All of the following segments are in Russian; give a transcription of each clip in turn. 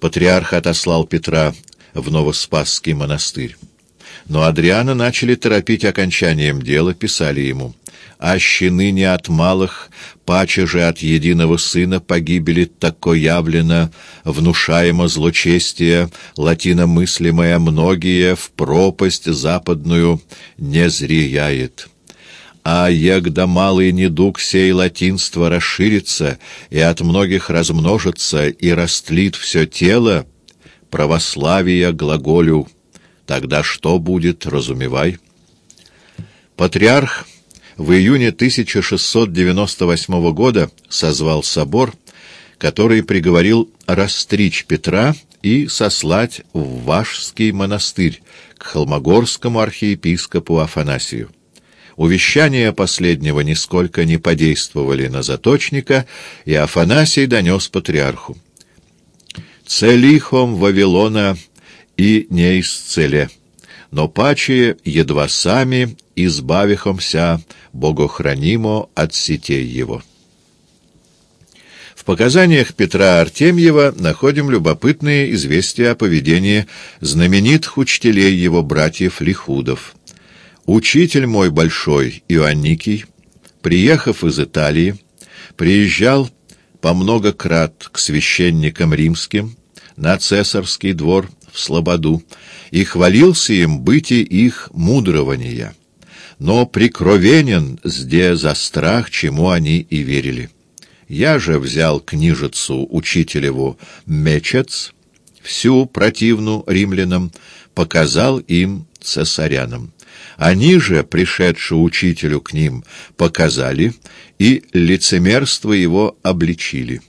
Патриарх отослал Петра в Новоспасский монастырь. Но Адриана начали торопить окончанием дела, писали ему «Аще ныне от малых, паче же от единого сына погибели тако явлено, внушаемо злочестие, латиномыслимое многие в пропасть западную не зрияет». А егда малый недуг сей латинства расширится и от многих размножится и растлит все тело, православия глаголю, тогда что будет, разумевай? Патриарх в июне 1698 года созвал собор, который приговорил растричь Петра и сослать в Вашский монастырь к холмогорскому архиепископу Афанасию. Увещания последнего нисколько не подействовали на заточника, и Афанасий донес патриарху. «Целихом Вавилона и не исцеле, но паче едва сами избавихомся богохранимо от сетей его». В показаниях Петра Артемьева находим любопытные известия о поведении знаменитых учителей его братьев Лихудов. Учитель мой большой, Иоанникий, приехав из Италии, приезжал по много крат к священникам римским на цесарский двор в Слободу и хвалился им быти их мудрования, но прикровенен сде за страх, чему они и верили. Я же взял книжицу учителеву Мечец, всю противну римлянам, показал им цесарянам. Они же, пришедшие учителю к ним, показали и лицемерство его обличили.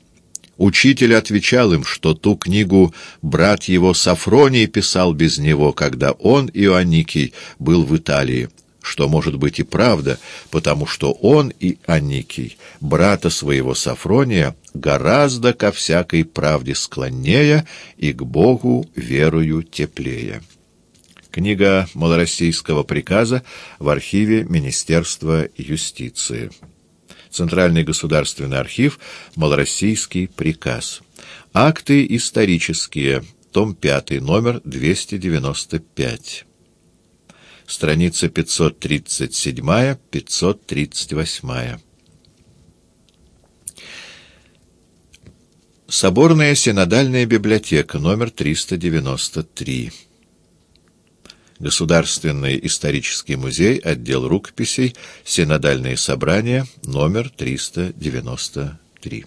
Учитель отвечал им, что ту книгу брат его Сафроний писал без него, когда он, Иоанникий, был в Италии, что может быть и правда, потому что он и Аникий, брата своего Сафрония, гораздо ко всякой правде склоннее и к Богу верою теплее. Книга малороссийского приказа в архиве Министерства юстиции. Центральный государственный архив, малороссийский приказ. Акты исторические, том 5, номер 295. Страница 537-538. Соборная синодальная библиотека, номер 393. Государственный исторический музей, отдел рукописей, синодальные собрания, номер 393.